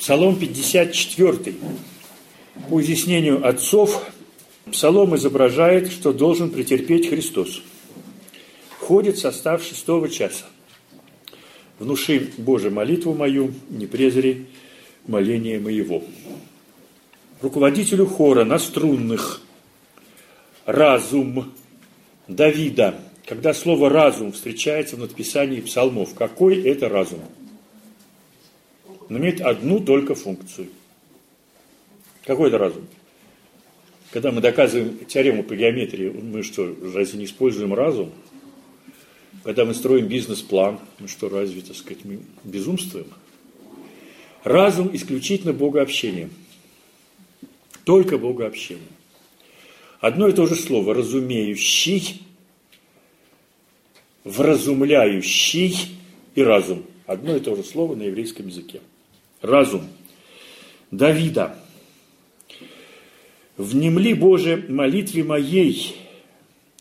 Псалом 54. По изъяснению отцов, Псалом изображает, что должен претерпеть Христос. Входит в состав шестого часа. Внуши, Боже, молитву мою, не презри моление моего. Руководителю хора на струнных разум Давида. Когда слово разум встречается в надписании псалмов, какой это разум? Он имеет одну только функцию. Какой это разум? Когда мы доказываем теорему по геометрии, мы что, разве не используем разум? Когда мы строим бизнес-план, мы что, разве, так сказать, мы безумствуем? Разум исключительно богообщение. Только богообщение. Одно и то же слово «разумеющий», «вразумляющий» и «разум». Одно и то же слово на еврейском языке. Разум. Давида – внемли, Боже, молитве моей,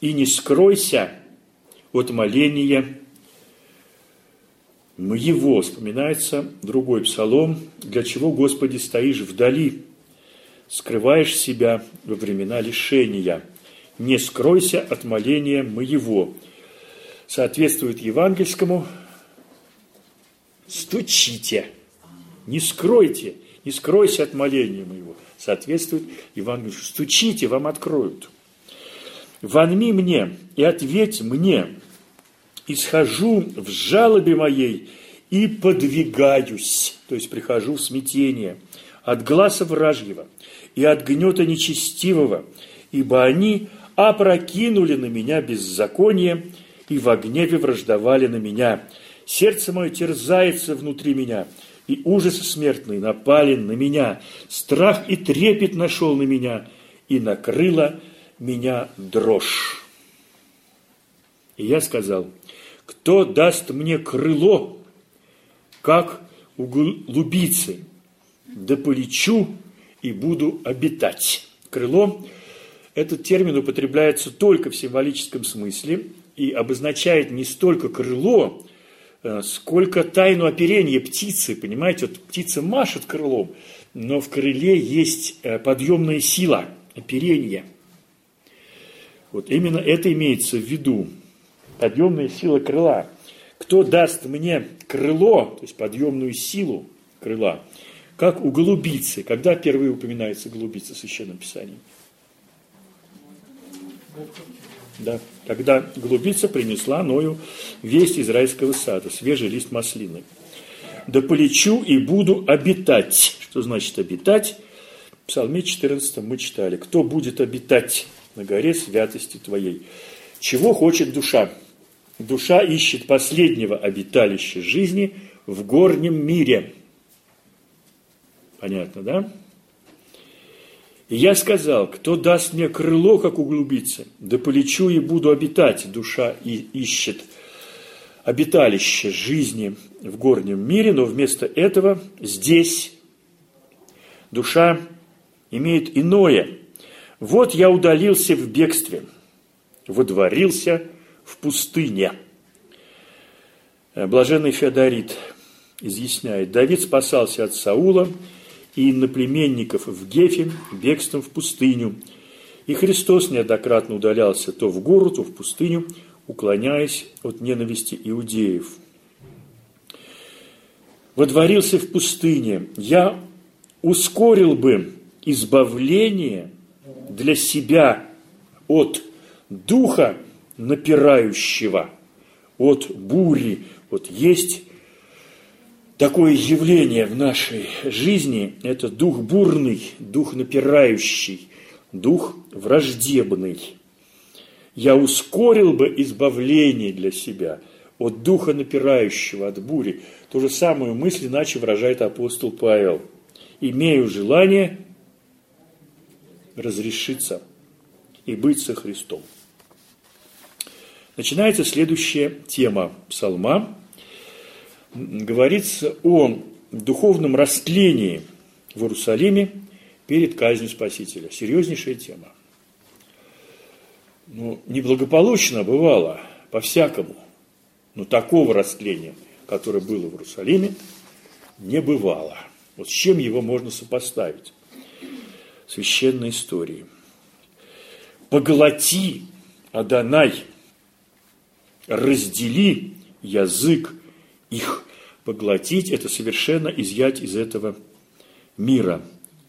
и не скройся от моления моего. Вспоминается другой псалом, для чего, Господи, стоишь вдали, скрываешь себя во времена лишения. Не скройся от моления моего. Соответствует евангельскому «стучите», не скройте, не скройся от моления моего соответствует Евангелию. Стучите, вам откроют. Вонми мне и ответь мне, исхожу в жалобе моей и подвигаюсь, то есть прихожу в смятение от глаза вражьего и от гнета нечестивого, ибо они опрокинули на меня беззаконие и в гневе враждовали на меня. Сердце мое терзается внутри меня – и ужасы смертные напали на меня, страх и трепет нашел на меня, и накрыла меня дрожь. И я сказал, кто даст мне крыло, как у голубицы, да полечу и буду обитать. Крыло – этот термин употребляется только в символическом смысле и обозначает не столько крыло, сколько тайну оперения птицы, понимаете, вот птица машет крылом, но в крыле есть э, подъемная сила, оперение. Вот именно это имеется в виду, подъемная сила крыла. Кто даст мне крыло, то есть подъемную силу крыла, как у голубицы. Когда впервые упоминается голубица в Священном Писании? Да, когда голубица принесла Ною весть из райского сада, свежий лист маслины. «Да полечу и буду обитать». Что значит обитать? В Псалме 14 мы читали. «Кто будет обитать на горе святости Твоей?» Чего хочет душа? Душа ищет последнего обиталища жизни в горнем мире. Понятно, да? Я сказал, кто даст мне крыло, как у голубицы, да полечу и буду обитать, душа и ищет обиталище жизни в горнем мире, но вместо этого здесь душа имеет иное. Вот я удалился в бегстве, водворился в пустыне. Блаженный Феодорит изъясняет, Давид спасался от Саула, и иноплеменников в Гефе бегством в пустыню. И Христос неоднократно удалялся то в гору, то в пустыню, уклоняясь от ненависти иудеев. Водворился в пустыне. Я ускорил бы избавление для себя от духа напирающего, от бури. Вот есть такое явление в нашей жизни – это дух бурный, дух напирающий, дух враждебный. Я ускорил бы избавление для себя от духа напирающего, от бури. То же самую мысль иначе выражает апостол Павел. Имею желание разрешиться и быть со Христом. Начинается следующая тема псалма – говорится о духовном растлении в Иерусалиме перед казнью Спасителя. Серьезнейшая тема. Ну, неблагополучно бывало, по-всякому. Но такого растления, которое было в Иерусалиме, не бывало. Вот с чем его можно сопоставить? Священной истории. Поглоти, Адонай, раздели язык их. Поглотить – это совершенно изъять из этого мира.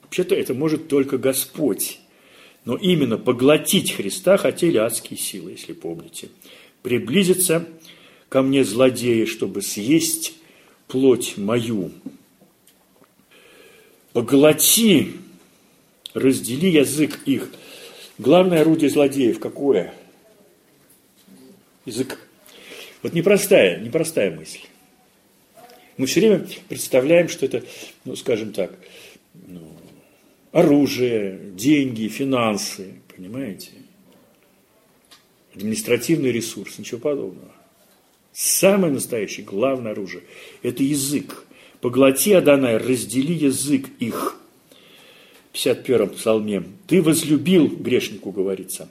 Вообще-то это может только Господь. Но именно поглотить Христа хотели адские силы, если помните. Приблизиться ко мне злодеи, чтобы съесть плоть мою. Поглоти, раздели язык их. Главное орудие злодеев какое? Язык. Вот непростая, непростая мысль. Мы все время представляем, что это, ну, скажем так, ну, оружие, деньги, финансы, понимаете? Административный ресурс, ничего подобного. Самое настоящее, главное оружие – это язык. Поглоти, Адонай, раздели язык их. В 51-м псалме. Ты возлюбил, грешнику говорится,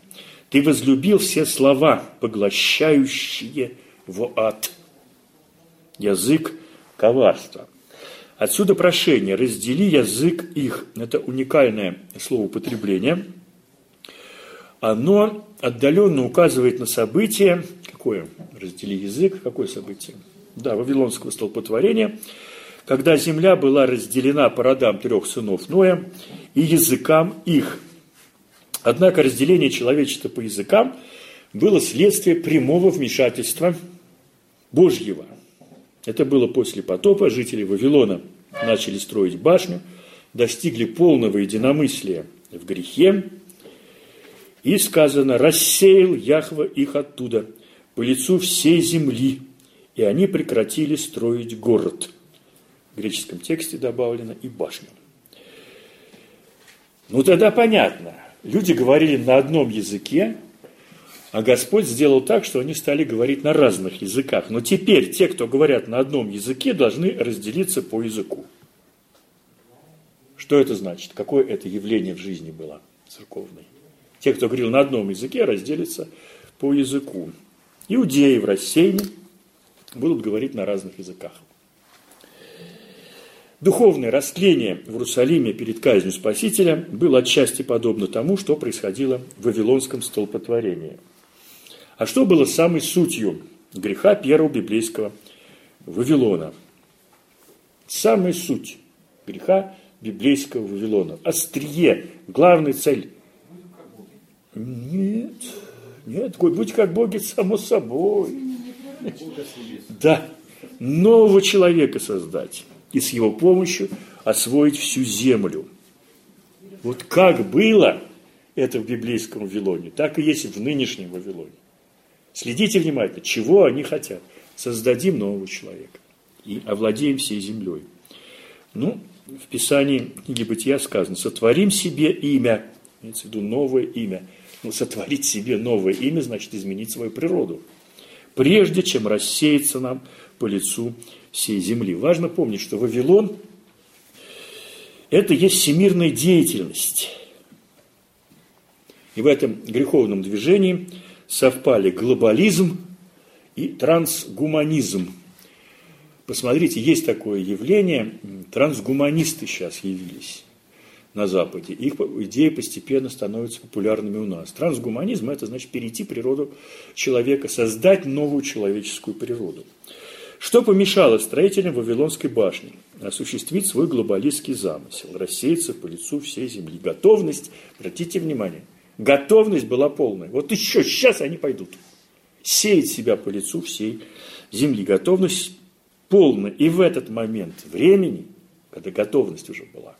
ты возлюбил все слова, поглощающие в ад. Язык коварства. Отсюда прошение, раздели язык их. Это уникальное словоупотребление. Оно отдаленно указывает на событие, какое? Раздели язык, какое событие? Да, Вавилонского столпотворения, когда земля была разделена по родам трех сынов Ноя и языкам их. Однако разделение человечества по языкам было следствие прямого вмешательства Божьего – это было после потопа. Жители Вавилона начали строить башню, достигли полного единомыслия в грехе. И сказано, рассеял Яхва их оттуда по лицу всей земли, и они прекратили строить город. В греческом тексте добавлено и башню. Ну тогда понятно. Люди говорили на одном языке, а Господь сделал так, что они стали говорить на разных языках. Но теперь те, кто говорят на одном языке, должны разделиться по языку. Что это значит? Какое это явление в жизни было церковной? Те, кто говорил на одном языке, разделятся по языку. Иудеи в рассеянии будут говорить на разных языках. Духовное растление в Иерусалиме перед казнью Спасителя было отчасти подобно тому, что происходило в Вавилонском столпотворении – а что было самой сутью греха первого библейского Вавилона? Самая суть греха библейского Вавилона. Острие, главная цель. Нет, нет, будь как боги, само собой. Да, нового человека создать и с его помощью освоить всю землю. Вот как было это в библейском Вавилоне, так и есть в нынешнем Вавилоне. Следите внимательно, чего они хотят. Создадим нового человека и овладеем всей землей. Ну, в Писании книги Бытия сказано, сотворим себе имя, имеется в виду новое имя. Ну, сотворить себе новое имя, значит изменить свою природу. Прежде чем рассеяться нам по лицу всей земли. Важно помнить, что Вавилон – это есть всемирная деятельность. И в этом греховном движении – совпали глобализм и трансгуманизм. Посмотрите, есть такое явление, трансгуманисты сейчас явились на Западе. Их идеи постепенно становятся популярными у нас. Трансгуманизм – это значит перейти природу человека, создать новую человеческую природу. Что помешало строителям Вавилонской башни осуществить свой глобалистский замысел, рассеяться по лицу всей земли? Готовность, обратите внимание – Готовность была полная. Вот еще сейчас они пойдут. Сеять себя по лицу всей земли. Готовность полная. И в этот момент времени, когда готовность уже была,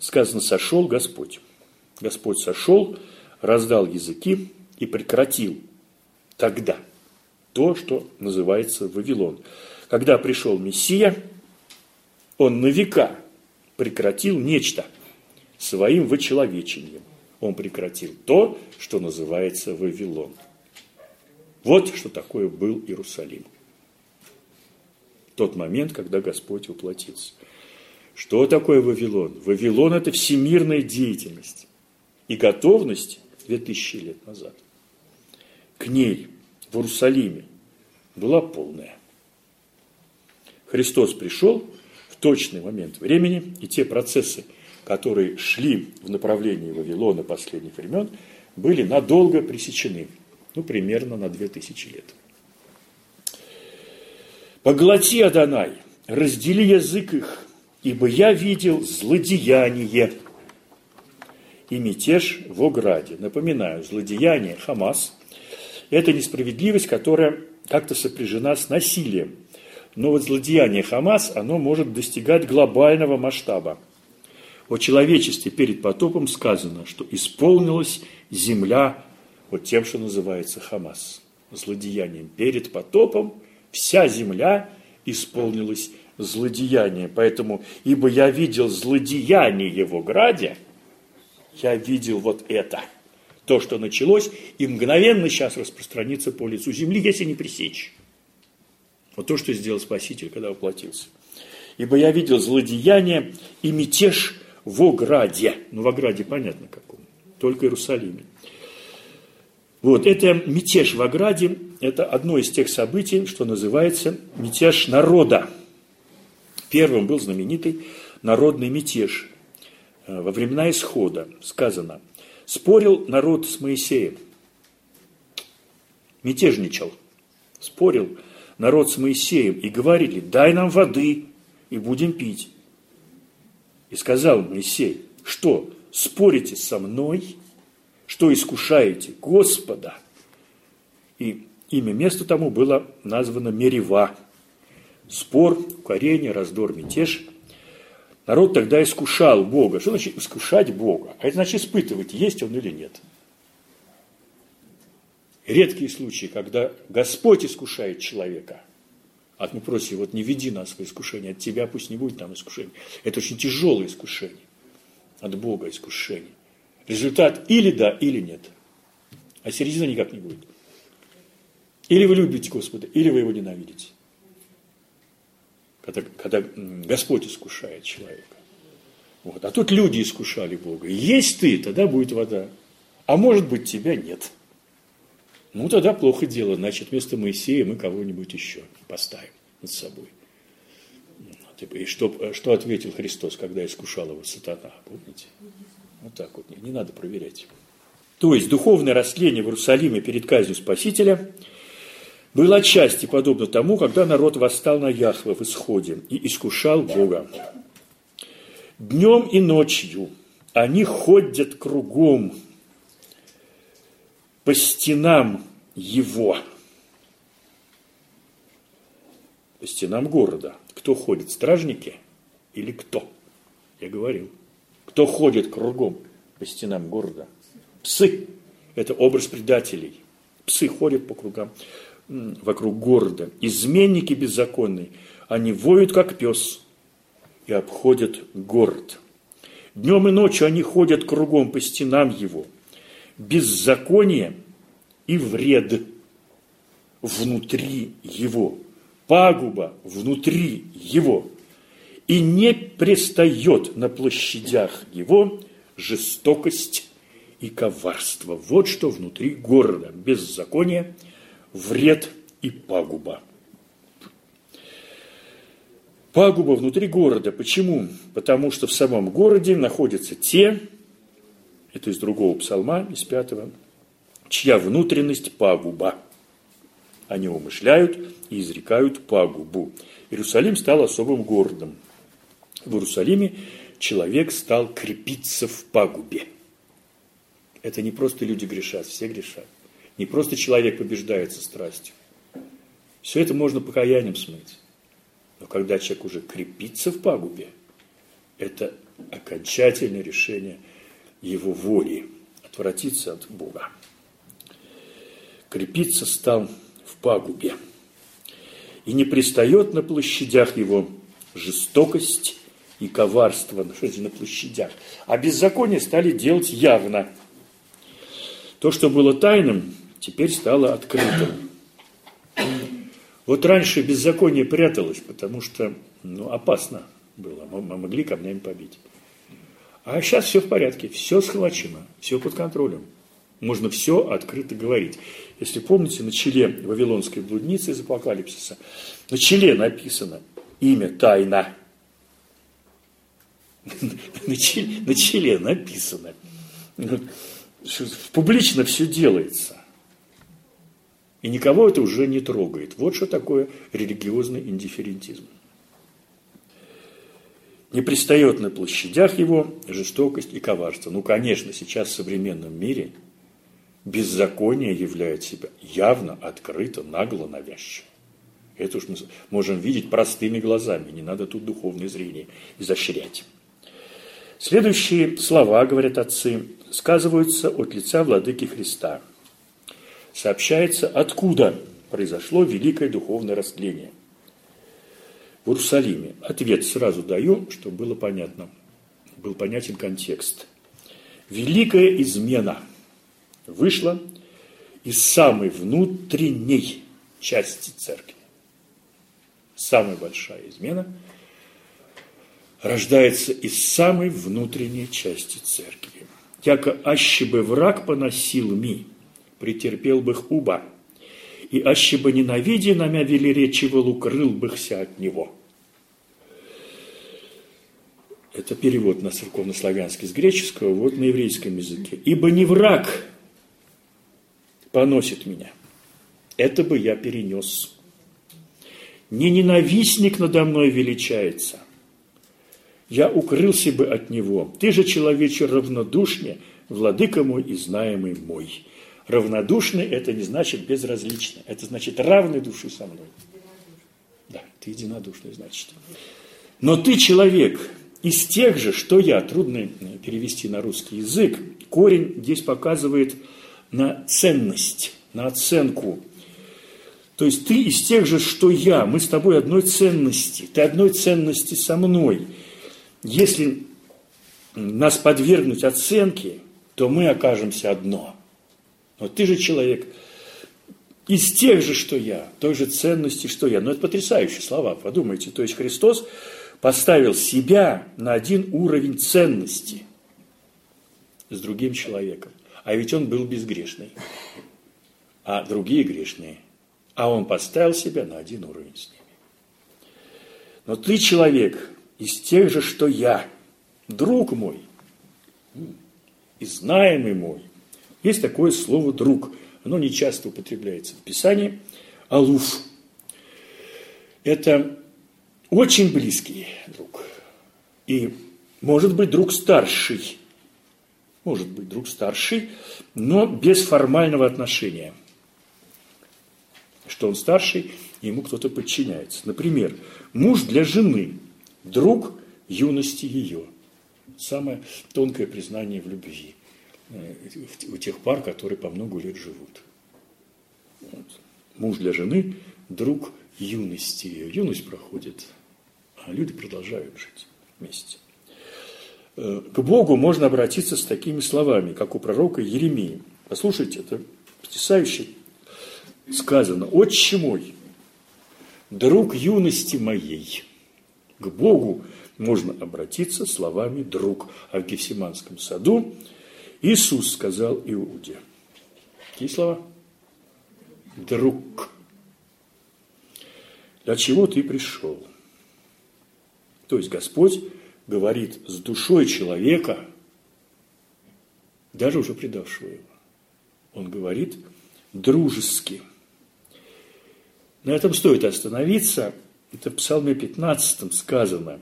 сказано, сошел Господь. Господь сошел, раздал языки и прекратил тогда то, что называется Вавилон. Когда пришел Мессия, он на века прекратил нечто своим вычеловечением он прекратил то, что называется Вавилон. Вот что такое был Иерусалим. Тот момент, когда Господь воплотился. Что такое Вавилон? Вавилон – это всемирная деятельность и готовность 2000 лет назад к ней в Иерусалиме была полная. Христос пришел в точный момент времени и те процессы, которые шли в направлении Вавилона последних времен, были надолго пресечены, ну, примерно на 2000 лет. «Поглоти, Адонай, раздели язык их, ибо я видел злодеяние и мятеж в Ограде». Напоминаю, злодеяние Хамас – это несправедливость, которая как-то сопряжена с насилием. Но вот злодеяние Хамас, оно может достигать глобального масштаба – о человечестве перед потопом сказано, что исполнилась земля вот тем, что называется Хамас, злодеянием. Перед потопом вся земля исполнилась злодеянием. Поэтому, ибо я видел злодеяние в граде, я видел вот это, то, что началось, и мгновенно сейчас распространится по лицу земли, если не пресечь. Вот то, что сделал Спаситель, когда воплотился. Ибо я видел злодеяние и мятеж в Ограде. Ну, в Ограде понятно каком. Только Иерусалиме. Вот, это мятеж в Ограде, это одно из тех событий, что называется мятеж народа. Первым был знаменитый народный мятеж. Э, во времена исхода сказано, спорил народ с Моисеем, мятежничал, спорил народ с Моисеем и говорили, дай нам воды и будем пить. И сказал Моисей, что спорите со мной, что искушаете Господа. И имя места тому было названо Мерева. Спор, укорение, раздор, мятеж. Народ тогда искушал Бога. Что значит искушать Бога? А это значит испытывать, есть он или нет. Редкие случаи, когда Господь искушает человека – от мы просим, вот не веди нас в искушение, от тебя пусть не будет там искушения. Это очень тяжелое искушение. От Бога искушение. Результат или да, или нет. А середина никак не будет. Или вы любите Господа, или вы его ненавидите. Когда, когда Господь искушает человека. Вот. А тут люди искушали Бога. Есть ты, тогда будет вода. А может быть, тебя нет. Ну, тогда плохо дело. Значит, вместо Моисея мы кого-нибудь еще поставим над собой. И что, что ответил Христос, когда искушал его сатана, помните? Вот так вот, не, не надо проверять. То есть, духовное растление в Иерусалиме перед казнью Спасителя было отчасти подобно тому, когда народ восстал на Яхве в исходе и искушал Бога. Днем и ночью они ходят кругом по стенам его, по стенам города. Кто ходит, стражники или кто? Я говорил. Кто ходит кругом по стенам города? Псы. Это образ предателей. Псы ходят по кругам, вокруг города. Изменники беззаконные. Они воют, как пес, и обходят город. Днем и ночью они ходят кругом по стенам его – беззаконие и вред внутри его, пагуба внутри его, и не пристает на площадях его жестокость и коварство. Вот что внутри города. Беззаконие, вред и пагуба. Пагуба внутри города. Почему? Потому что в самом городе находятся те, это из другого псалма, из пятого, чья внутренность пагуба. Они умышляют и изрекают пагубу. Иерусалим стал особым городом. В Иерусалиме человек стал крепиться в пагубе. Это не просто люди грешат, все грешат. Не просто человек побеждается страстью. Все это можно покаянием смыть. Но когда человек уже крепится в пагубе, это окончательное решение – его воли, отвратиться от Бога. Крепиться стал в пагубе. И не пристает на площадях его жестокость и коварство, ну, что на площадях. А беззаконие стали делать явно. То, что было тайным, теперь стало открытым. Вот раньше беззаконие пряталось, потому что ну, опасно было, мы могли камнями побить. А сейчас все в порядке, все схвачено, все под контролем. Можно все открыто говорить. Если помните, на челе Вавилонской блудницы из Апокалипсиса, на челе написано имя тайна. На челе, на челе написано. Публично все делается. И никого это уже не трогает. Вот что такое религиозный индифферентизм. Не пристает на площадях его жестокость и коварство. Ну, конечно, сейчас в современном мире беззаконие являет себя явно, открыто, нагло, навязчиво. Это уж мы можем видеть простыми глазами, не надо тут духовное зрение изощрять. Следующие слова, говорят отцы, сказываются от лица владыки Христа. Сообщается, откуда произошло великое духовное растление. В Иерусалиме. Ответ сразу даю, чтобы было понятно. Был понятен контекст. Великая измена вышла из самой внутренней части церкви самая большая измена, рождается из самой внутренней части церкви. Яко аще бы враг поносил ми, претерпел бы уба, и аще бы ненавидя намя велеречивал, укрыл быхся от него. Это перевод на церковнославянский с греческого, вот на еврейском языке. «Ибо не враг поносит меня, это бы я перенес» не ненавистник надо мной величается. Я укрылся бы от него. Ты же, человече, равнодушнее, владыка мой и знаемый мой. Равнодушный – это не значит безразличный, это значит равной души со мной. Да, ты единодушный, значит. Но ты человек из тех же, что я, трудно перевести на русский язык, корень здесь показывает на ценность, на оценку то есть ты из тех же, что я, мы с тобой одной ценности, ты одной ценности со мной. Если нас подвергнуть оценке, то мы окажемся одно. Но ты же человек из тех же, что я, той же ценности, что я. Но это потрясающие слова, подумайте. То есть Христос поставил себя на один уровень ценности с другим человеком. А ведь он был безгрешный, а другие грешные – а он поставил себя на один уровень с ними. Но ты человек из тех же, что я, друг мой, и знаемый мой. Есть такое слово «друг». Оно не часто употребляется в Писании. Алуф. Это очень близкий друг. И может быть друг старший. Может быть друг старший, но без формального отношения – что он старший, ему кто-то подчиняется. Например, муж для жены, друг юности ее. Самое тонкое признание в любви у тех пар, которые по много лет живут. Вот. Муж для жены, друг юности. Юность проходит, а люди продолжают жить вместе. Э, к Богу можно обратиться с такими словами, как у пророка Еремии. Послушайте, это потрясающий сказано, «Отче мой, друг юности моей». К Богу можно обратиться словами «друг». А в Гефсиманском саду Иисус сказал Иуде. Какие слова? Друг. Для чего ты пришел? То есть Господь говорит с душой человека, даже уже предавшего его. Он говорит дружески – на этом стоит остановиться. Это в Псалме 15 сказано.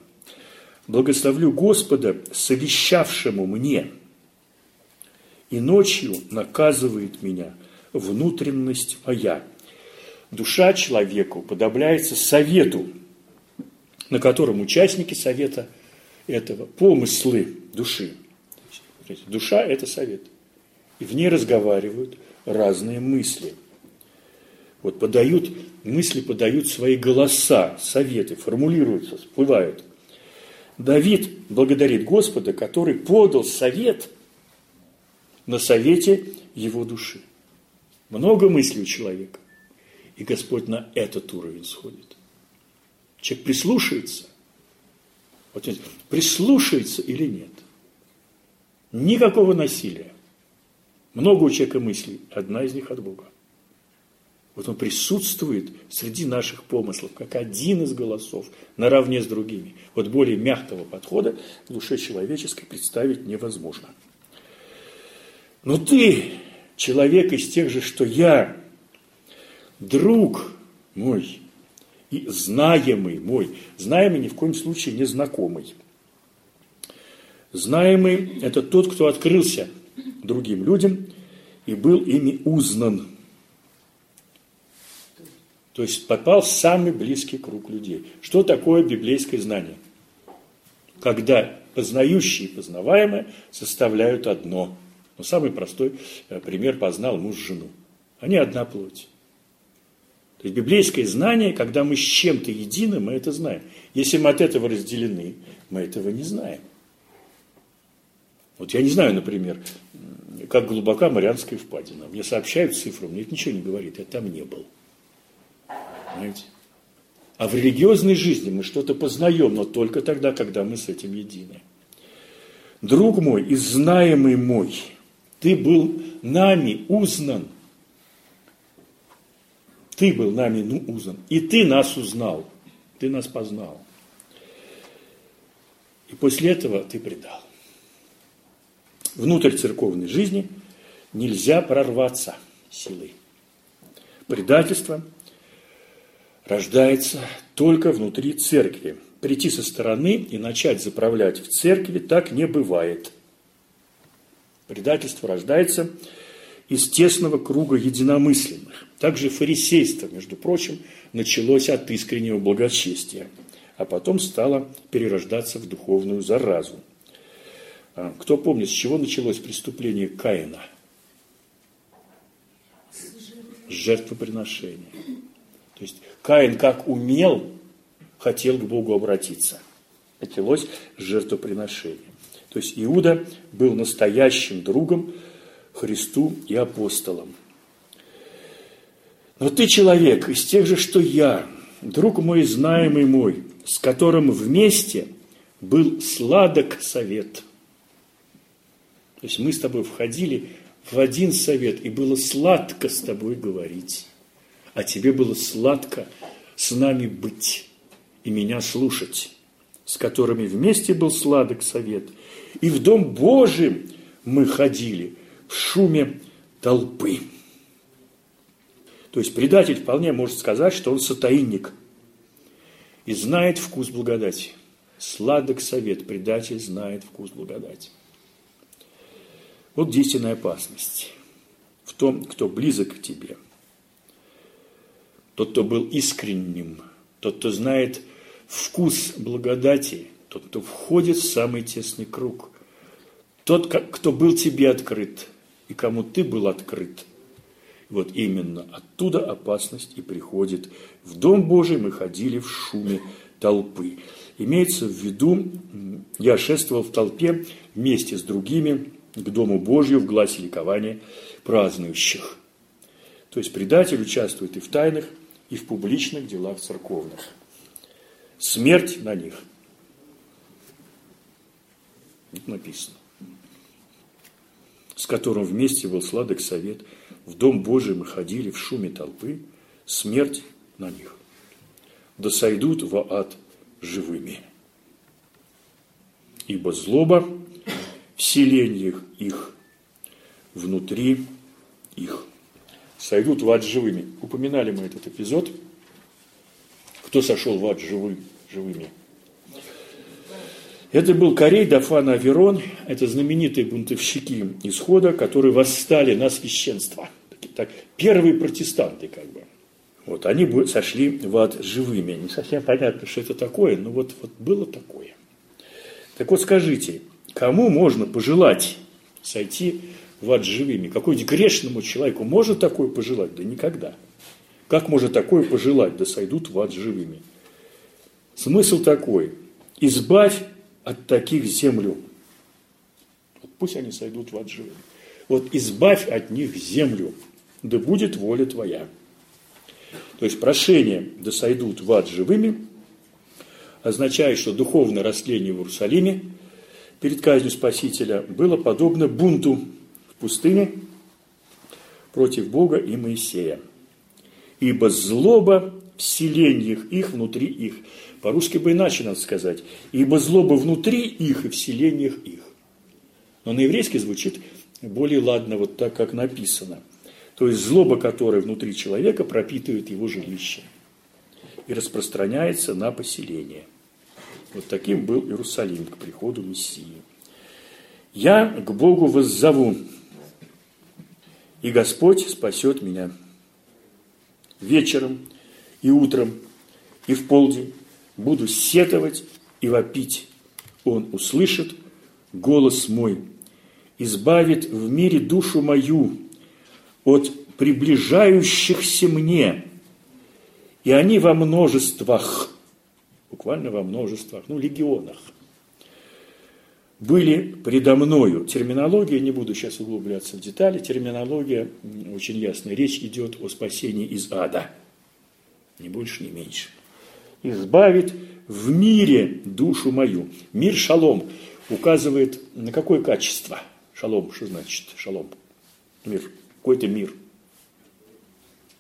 «Благословлю Господа, совещавшему мне, и ночью наказывает меня внутренность моя». Душа человеку подобляется совету, на котором участники совета этого помыслы души. Душа – это совет. И в ней разговаривают разные мысли – вот подают, мысли подают свои голоса, советы, формулируются, всплывают. Давид благодарит Господа, который подал совет на совете его души. Много мыслей у человека, и Господь на этот уровень сходит. Человек прислушается, вот прислушается или нет. Никакого насилия. Много у человека мыслей, одна из них от Бога. Вот он присутствует среди наших помыслов, как один из голосов, наравне с другими. Вот более мягкого подхода к душе человеческой представить невозможно. Но ты, человек из тех же, что я, друг мой и знаемый мой, знаемый ни в коем случае не знакомый. Знаемый – это тот, кто открылся другим людям и был ими узнан – то есть попал в самый близкий круг людей. Что такое библейское знание? Когда познающие и познаваемые составляют одно. Но самый простой э, пример познал муж жену. Они одна плоть. То есть библейское знание, когда мы с чем-то едины, мы это знаем. Если мы от этого разделены, мы этого не знаем. Вот я не знаю, например, как глубока Марианская впадина. Мне сообщают цифру, мне это ничего не говорит, я там не был. Понимаете? А в религиозной жизни мы что-то познаем, но только тогда, когда мы с этим едины. Друг мой и знаемый мой, ты был нами узнан. Ты был нами ну, узнан. И ты нас узнал. Ты нас познал. И после этого ты предал. Внутрь церковной жизни нельзя прорваться силой. Предательство – рождается только внутри церкви. Прийти со стороны и начать заправлять в церкви так не бывает. Предательство рождается из тесного круга единомысленных. Также фарисейство, между прочим, началось от искреннего благочестия, а потом стало перерождаться в духовную заразу. А, кто помнит, с чего началось преступление Каина? С жертвоприношения. То есть Каин как умел, хотел к Богу обратиться. Началось жертвоприношение. То есть Иуда был настоящим другом Христу и апостолам. Но ты человек из тех же, что я, друг мой, знаемый мой, с которым вместе был сладок совет. То есть мы с тобой входили в один совет, и было сладко с тобой говорить а тебе было сладко с нами быть и меня слушать, с которыми вместе был сладок совет. И в Дом Божий мы ходили в шуме толпы. То есть предатель вполне может сказать, что он сатаинник и знает вкус благодати. Сладок совет, предатель знает вкус благодати. Вот действенная опасность в том, кто близок к тебе – тот, кто был искренним, тот, кто знает вкус благодати, тот, кто входит в самый тесный круг, тот, кто был тебе открыт и кому ты был открыт. Вот именно оттуда опасность и приходит. В Дом Божий мы ходили в шуме толпы. Имеется в виду, я шествовал в толпе вместе с другими к Дому Божию в гласе ликования празднующих. То есть предатель участвует и в тайных, и в публичных делах церковных. Смерть на них. Написано. С которым вместе был сладок совет. В Дом Божий мы ходили в шуме толпы. Смерть на них. Да сойдут в ад живыми. Ибо злоба в селениях их, внутри их сойдут в ад живыми. Упоминали мы этот эпизод. Кто сошел в ад живым, живыми? Это был Корей, Дафан, Аверон. Это знаменитые бунтовщики исхода, которые восстали на священство. Так, первые протестанты, как бы. Вот, они сошли в ад живыми. Не совсем понятно, что это такое, но вот, вот было такое. Так вот скажите, кому можно пожелать сойти в ад живыми. Какой-нибудь грешному человеку можно такое пожелать? Да никогда. Как может такое пожелать? Да сойдут в ад живыми. Смысл такой. Избавь от таких землю. Вот пусть они сойдут в ад живыми. Вот избавь от них землю, да будет воля твоя. То есть прошение «да сойдут в ад живыми» означает, что духовное растление в Иерусалиме перед казнью Спасителя было подобно бунту пустыне против Бога и Моисея. ибо злоба в селениях их внутри их. По-русски бы иначе надо сказать. Ибо злоба внутри их и в селениях их. Но на еврейский звучит более ладно, вот так, как написано. То есть злоба, которая внутри человека, пропитывает его жилище и распространяется на поселение. Вот таким был Иерусалим к приходу Мессии. «Я к Богу воззову, и Господь спасет меня. Вечером и утром и в полдень буду сетовать и вопить. Он услышит голос мой, избавит в мире душу мою от приближающихся мне, и они во множествах, буквально во множествах, ну, легионах, были предо мною. Терминология, не буду сейчас углубляться в детали, терминология очень ясная. Речь идет о спасении из ада. Ни больше, ни меньше. Избавит в мире душу мою. Мир шалом указывает на какое качество? Шалом, что значит шалом? Мир. Какой-то мир.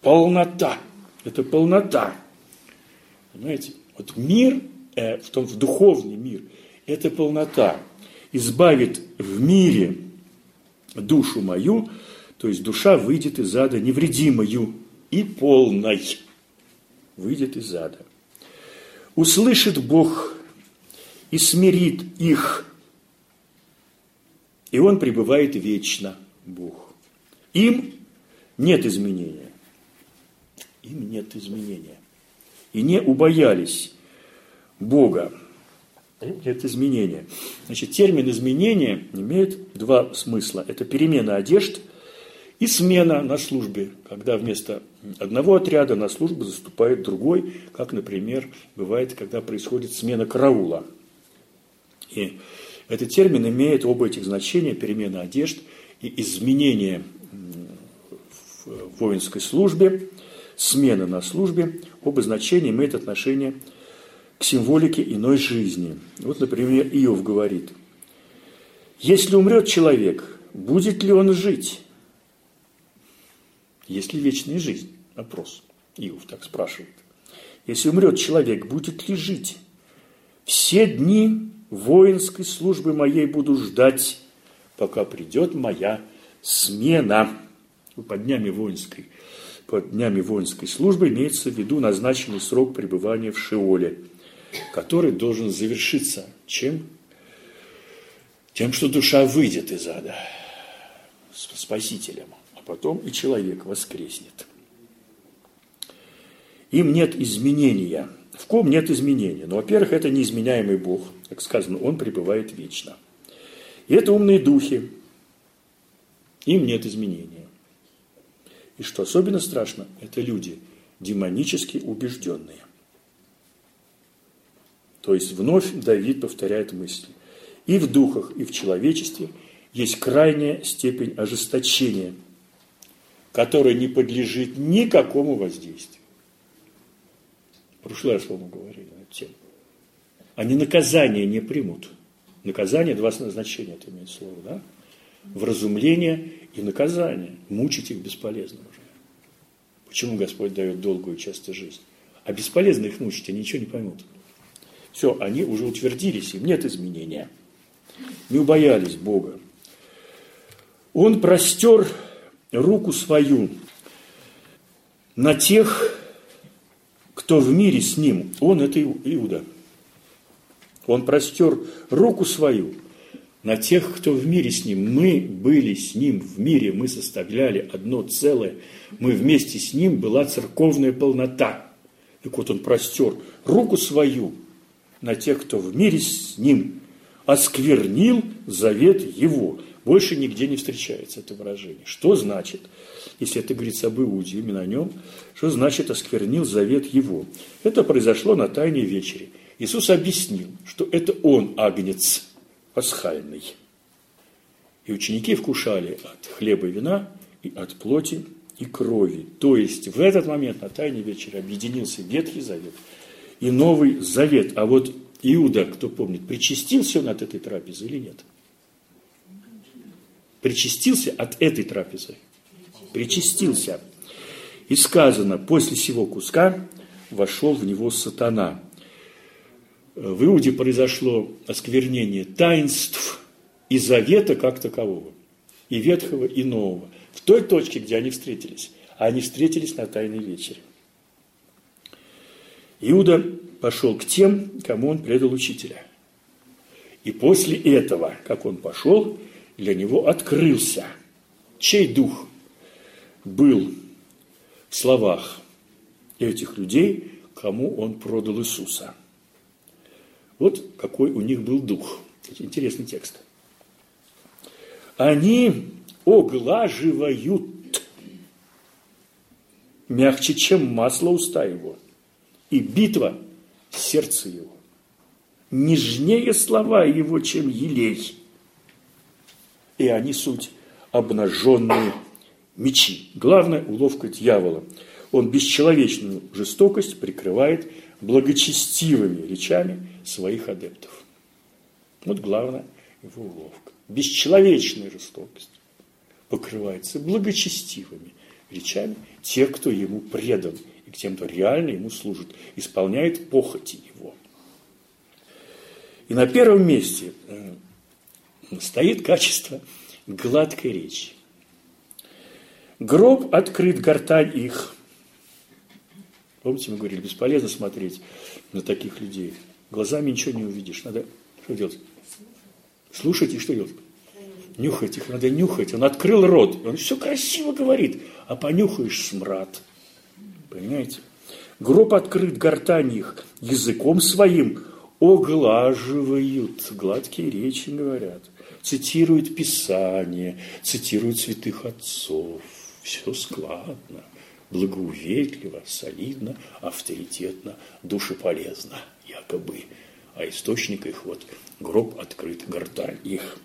Полнота. Это полнота. Понимаете? Вот мир, э, в том в духовный мир, это полнота. Избавит в мире душу мою, то есть душа выйдет из ада невредимою и полной. Выйдет из ада. Услышит Бог и смирит их, и Он пребывает вечно, Бог. Им нет изменения им нет изменения. И не убоялись Бога. Им нет изменения. Значит, термин изменения имеет два смысла. Это перемена одежд и смена на службе, когда вместо одного отряда на службу заступает другой, как, например, бывает, когда происходит смена караула. И этот термин имеет оба этих значения, перемена одежд и изменение в воинской службе – смена на службе, оба значения имеют отношение к символике иной жизни. Вот, например, Иов говорит, если умрет человек, будет ли он жить? Есть ли вечная жизнь? Вопрос. Иов так спрашивает. Если умрет человек, будет ли жить? Все дни воинской службы моей буду ждать, пока придет моя смена. Под днями воинской под днями воинской службы имеется в виду назначенный срок пребывания в Шиоле, который должен завершиться чем? Тем, что душа выйдет из ада Спасителем, а потом и человек воскреснет. Им нет изменения. В ком нет изменения? Ну, во-первых, это неизменяемый Бог. Как сказано, Он пребывает вечно. И это умные духи. Им нет изменения. И что особенно страшно, это люди демонически убежденные. То есть вновь Давид повторяет мысли. И в духах, и в человечестве есть крайняя степень ожесточения, которая не подлежит никакому воздействию. Прошлый раз, по-моему, говорили на эту тему. Они наказание не примут. Наказание, два значения это имеет слово, да? Вразумление и наказание. Мучить их бесполезно уже. Почему Господь дает долгую часто жизнь? А бесполезно их мучить, они ничего не поймут. Все, они уже утвердились, им нет изменения. Не убоялись Бога. Он простер руку свою на тех, кто в мире с ним. Он – это Иуда. Он простер руку свою на тех, кто в мире с ним. Мы были с ним в мире, мы составляли одно целое. Мы вместе с ним была церковная полнота. Так вот он простер руку свою на тех, кто в мире с ним, осквернил завет его. Больше нигде не встречается это выражение. Что значит, если это говорится об Иуде, именно о нем, что значит осквернил завет его? Это произошло на Тайной вечере. Иисус объяснил, что это он агнец – пасхальный. И ученики вкушали от хлеба и вина, и от плоти и крови. То есть в этот момент на Тайне вечере объединился Ветхий Завет и Новый Завет. А вот Иуда, кто помнит, причастился он от этой трапезы или нет? Причастился от этой трапезы. Причастился. И сказано, после сего куска вошел в него сатана. В Иуде произошло осквернение таинств и завета как такового, и ветхого, и нового, в той точке, где они встретились. А они встретились на Тайной вечере. Иуда пошел к тем, кому он предал учителя. И после этого, как он пошел, для него открылся, чей дух был в словах этих людей, кому он продал Иисуса. Вот какой у них был дух. Интересный текст. Они оглаживают мягче, чем масло уста его, и битва сердца его. Нежнее слова его, чем елей. И они суть обнаженные мечи. Главная уловка дьявола. Он бесчеловечную жестокость прикрывает благочестивыми речами своих адептов. Вот главная его уловка. Бесчеловечная жестокость покрывается благочестивыми речами тех, кто ему предан, и к тем, кто реально ему служит, исполняет похоти его. И на первом месте э, стоит качество гладкой речи. Гроб открыт, гортань их. Помните, мы говорили, бесполезно смотреть на таких людей. Глазами ничего не увидишь. Надо что делать? Слушать и что делать? Нюхать их, надо нюхать. Он открыл рот, он все красиво говорит, а понюхаешь смрад. Понимаете? Гроб открыт, гортань их, языком своим оглаживают, гладкие речи говорят, цитируют Писание, цитируют святых отцов все складно, благоуверливо, солидно, авторитетно, душеполезно, якобы. А источник их вот гроб открыт, гортань их.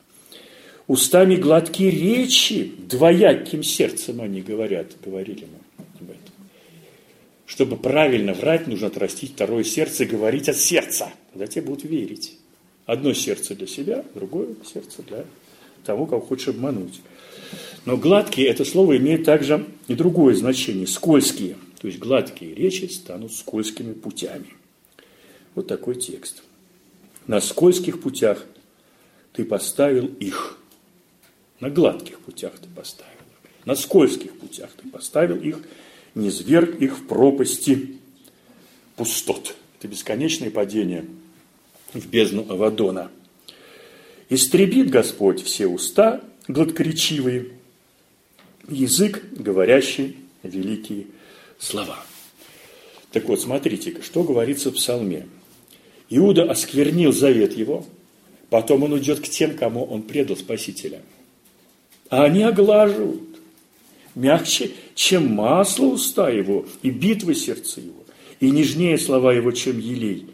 Устами гладкие речи, двояким сердцем они говорят, говорили мы об этом. Чтобы правильно врать, нужно отрастить второе сердце говорить от сердца. Тогда тебе будут верить. Одно сердце для себя, другое сердце для того, кого хочешь обмануть. Но гладкие это слово имеет также и другое значение – скользкие. То есть гладкие речи станут скользкими путями. Вот такой текст. На скользких путях ты поставил их. На гладких путях ты поставил. На скользких путях ты поставил их, не зверг их в пропасти пустот. Это бесконечное падение в бездну Авадона. Истребит Господь все уста гладкоречивые, язык, говорящий великие слова. Так вот, смотрите, что говорится в псалме. Иуда осквернил завет его, потом он уйдет к тем, кому он предал Спасителя. А они оглаживают, мягче, чем масло уста его и битвы сердца его, и нежнее слова его, чем елей.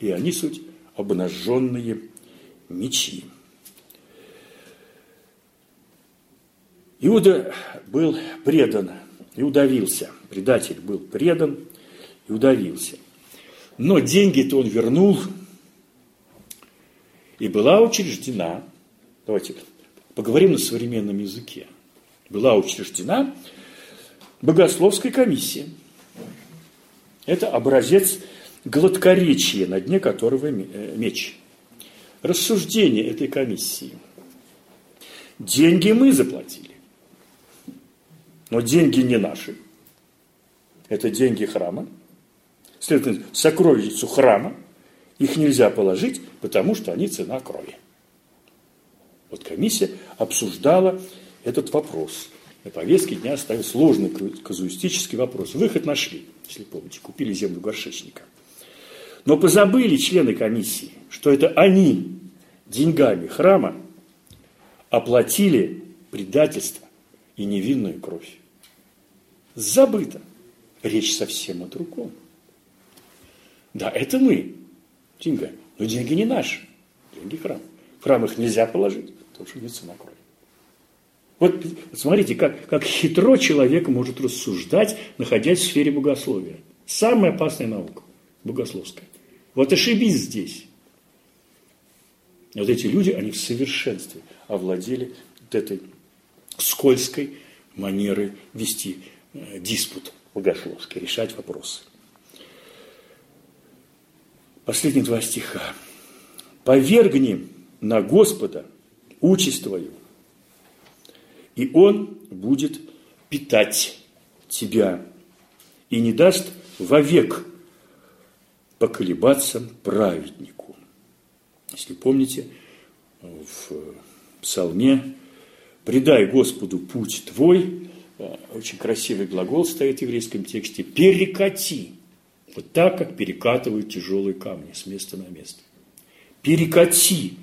И они суть обнаженные мечи. Иуда был предан и удавился. Предатель был предан и удавился. Но деньги-то он вернул, и была учреждена, давайте поговорим на современном языке, была учреждена богословская комиссия. Это образец гладкоречия, на дне которого э, меч. Рассуждение этой комиссии. Деньги мы заплатили. Но деньги не наши. Это деньги храма. Следовательно, сокровищницу храма их нельзя положить, потому что они цена крови. Вот комиссия обсуждала этот вопрос. На повестке дня ставил сложный казуистический вопрос. Выход нашли, если помните, купили землю горшечника. Но позабыли члены комиссии, что это они деньгами храма оплатили предательство и невинную кровь забыто. Речь совсем о другом. Да, это мы деньгами, но деньги не наши, деньги храм. В храм их нельзя положить, потому что нет цена крови. Вот смотрите, как, как хитро человек может рассуждать, находясь в сфере богословия. Самая опасная наука, богословская. Вот ошибись здесь. Вот эти люди, они в совершенстве овладели вот этой скользкой манерой вести Э, диспут богословской, решать вопросы. Последние два стиха. «Повергни на Господа участь твою, и Он будет питать тебя и не даст вовек поколебаться праведнику». Если помните, в псалме «Предай Господу путь твой», очень красивый глагол стоит в еврейском тексте, «перекати», вот так, как перекатывают тяжелые камни с места на место. Перекати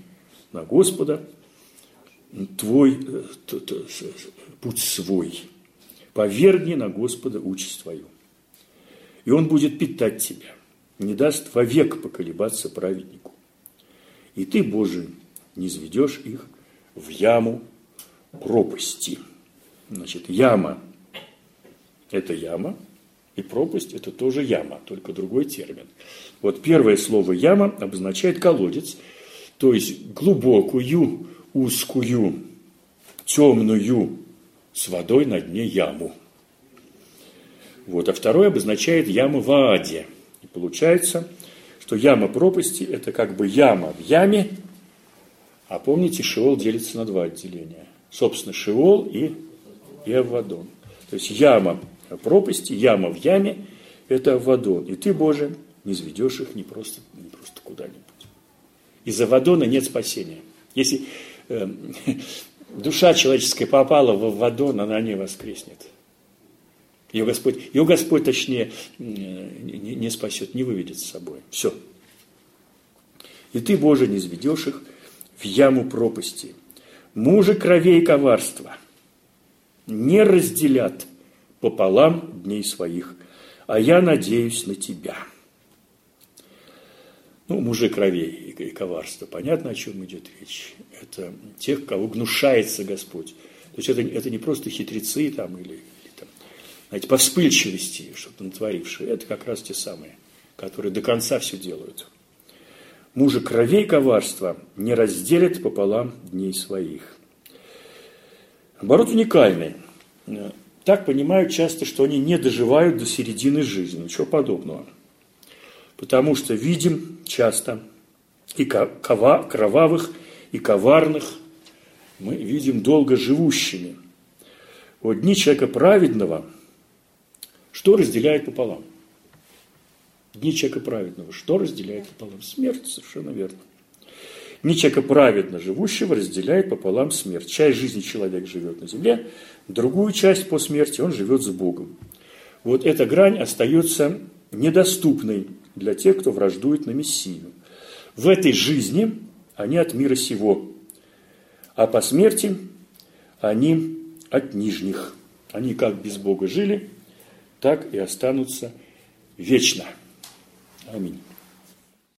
на Господа твой э, путь свой. Повергни на Господа участь твою. И Он будет питать тебя, не даст вовек поколебаться праведнику. И ты, Боже, не заведешь их в яму пропасти. Значит, яма – это яма, и пропасть – это тоже яма, только другой термин. Вот первое слово «яма» обозначает колодец, то есть глубокую, узкую, темную, с водой на дне яму. Вот, а второе обозначает яму в аде. Получается, что яма пропасти – это как бы яма в яме, а помните, Шиол делится на два отделения. Собственно, Шиол и, и Аввадон. То есть яма пропасти, яма в яме – это Аввадон. И ты, Боже, не заведешь их не просто, не просто куда-нибудь. Из Аввадона нет спасения. Если э, душа человеческая попала в Аввадон, она не воскреснет. Ее Господь, ее Господь точнее, не, не спасет, не выведет с собой. Все. И ты, Боже, не заведешь их в яму пропасти. Мужи кровей коварства не разделят пополам дней своих, а я надеюсь на тебя. Ну, мужи кровей и коварства. Понятно, о чем идет речь. Это тех, кого гнушается Господь. То есть это, это не просто хитрецы там или, знаете, по вспыльчивости что-то натворившие. Это как раз те самые, которые до конца все делают. Мужа кровей коварства не разделят пополам дней своих. Оборот уникальный. Так понимают часто, что они не доживают до середины жизни. Ничего подобного. Потому что видим часто и кровавых, и коварных, мы видим долго живущими. Вот дни человека праведного, что разделяет пополам? Дни человека праведного, что разделяет пополам? Смерть, совершенно верно. Дни человека праведно живущего разделяет пополам смерть. Часть жизни человек живет на земле, другую часть по смерти он живет с Богом. Вот эта грань остается недоступной для тех, кто враждует на Мессию. В этой жизни они от мира сего, а по смерти они от нижних. Они как без Бога жили, так и останутся вечно. Аминь.